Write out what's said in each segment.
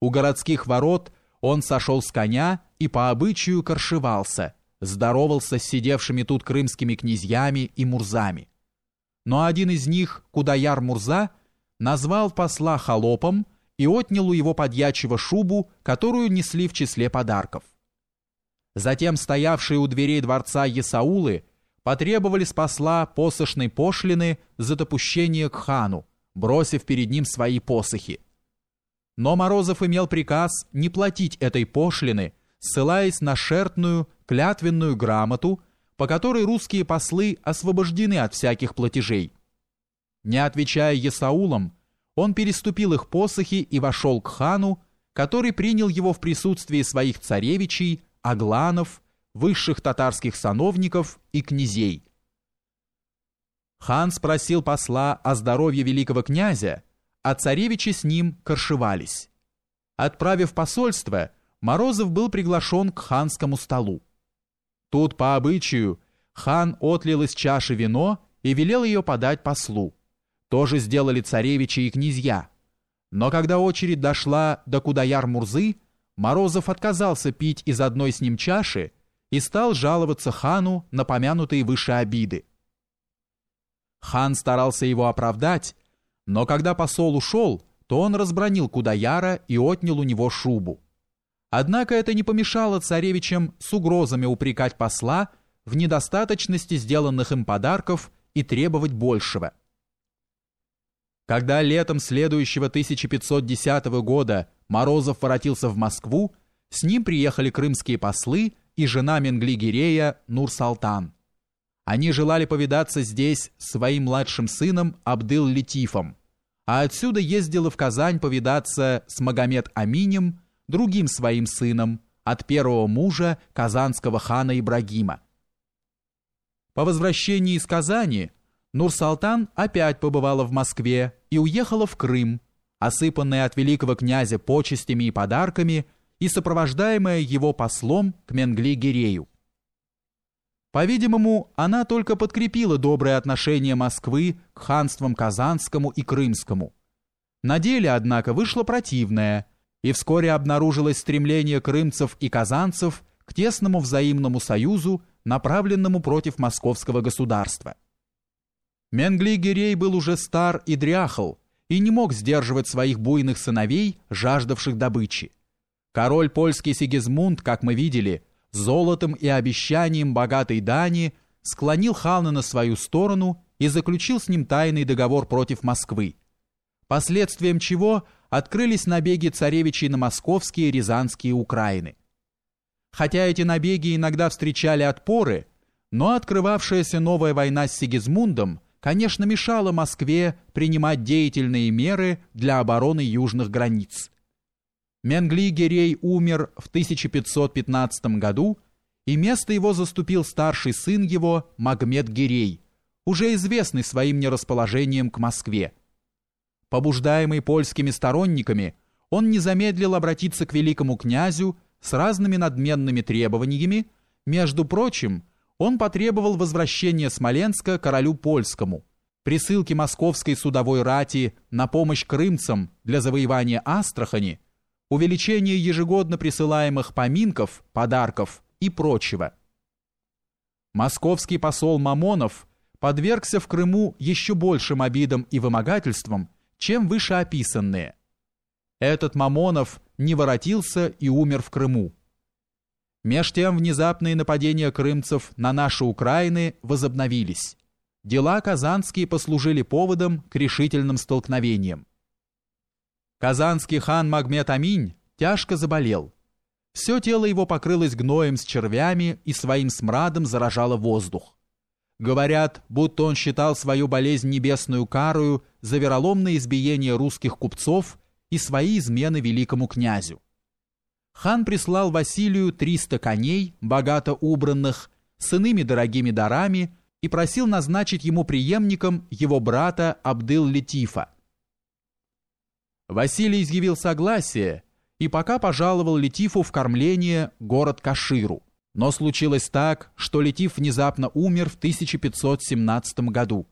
У городских ворот он сошел с коня и по обычаю коршевался, здоровался с сидевшими тут крымскими князьями и мурзами. Но один из них, Кудаяр Мурза, назвал посла холопом и отнял у его подьячего шубу, которую несли в числе подарков. Затем стоявшие у дверей дворца Есаулы потребовали с посла посошной пошлины за допущение к хану, бросив перед ним свои посохи. Но Морозов имел приказ не платить этой пошлины, ссылаясь на шертную, клятвенную грамоту, по которой русские послы освобождены от всяких платежей. Не отвечая Есаулам, он переступил их посохи и вошел к хану, который принял его в присутствии своих царевичей, агланов, высших татарских сановников и князей. Хан спросил посла о здоровье великого князя, а царевичи с ним коршевались. Отправив посольство, Морозов был приглашен к ханскому столу. Тут, по обычаю, хан отлил из чаши вино и велел ее подать послу. Тоже сделали царевичи и князья. Но когда очередь дошла до Кудаяр-Мурзы, Морозов отказался пить из одной с ним чаши и стал жаловаться хану на помянутые выше обиды. Хан старался его оправдать, но когда посол ушел, то он разбронил Кудаяра и отнял у него шубу. Однако это не помешало царевичам с угрозами упрекать посла в недостаточности сделанных им подарков и требовать большего. Когда летом следующего 1510 года Морозов воротился в Москву, с ним приехали крымские послы и жена Менгли-Гирея Нур-Салтан. Они желали повидаться здесь с своим младшим сыном Абдыл-Летифом, а отсюда ездила в Казань повидаться с Магомед Аминем, другим своим сыном, от первого мужа казанского хана Ибрагима. По возвращении из Казани Нур-Салтан опять побывала в Москве и уехала в Крым, осыпанная от великого князя почестями и подарками и сопровождаемая его послом к Менгли-Гирею. По-видимому, она только подкрепила доброе отношение Москвы к ханствам Казанскому и Крымскому. На деле, однако, вышло противное, и вскоре обнаружилось стремление крымцев и казанцев к тесному взаимному союзу, направленному против московского государства. Менгли-Гирей был уже стар и дряхал, и не мог сдерживать своих буйных сыновей, жаждавших добычи. Король польский Сигизмунд, как мы видели, золотом и обещанием богатой дани склонил хана на свою сторону и заключил с ним тайный договор против Москвы, последствием чего открылись набеги царевичей на московские рязанские Украины. Хотя эти набеги иногда встречали отпоры, но открывавшаяся новая война с Сигизмундом, конечно, мешала Москве принимать деятельные меры для обороны южных границ. Менгли Герей умер в 1515 году, и место его заступил старший сын его Магмед Герей, уже известный своим нерасположением к Москве. Побуждаемый польскими сторонниками, он не замедлил обратиться к великому князю с разными надменными требованиями, между прочим, он потребовал возвращения Смоленска королю польскому, присылки московской судовой рати на помощь крымцам для завоевания Астрахани – увеличение ежегодно присылаемых поминков, подарков и прочего. Московский посол Мамонов подвергся в Крыму еще большим обидам и вымогательствам, чем вышеописанные. Этот Мамонов не воротился и умер в Крыму. Меж тем внезапные нападения крымцев на наши Украины возобновились. Дела казанские послужили поводом к решительным столкновениям. Казанский хан Магмед Аминь тяжко заболел. Все тело его покрылось гноем с червями и своим смрадом заражало воздух. Говорят, будто он считал свою болезнь небесную карую за вероломное избиение русских купцов и свои измены великому князю. Хан прислал Василию 300 коней, богато убранных, с иными дорогими дарами и просил назначить ему преемником его брата Абдыл-Летифа, Василий изъявил согласие и пока пожаловал Летифу в кормление город Каширу. Но случилось так, что Летиф внезапно умер в 1517 году,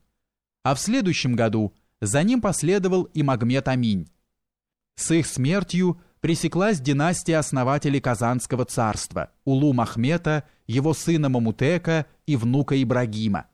а в следующем году за ним последовал и Магмед Аминь. С их смертью пресеклась династия основателей Казанского царства Улу Махмета, его сына Мамутека и внука Ибрагима.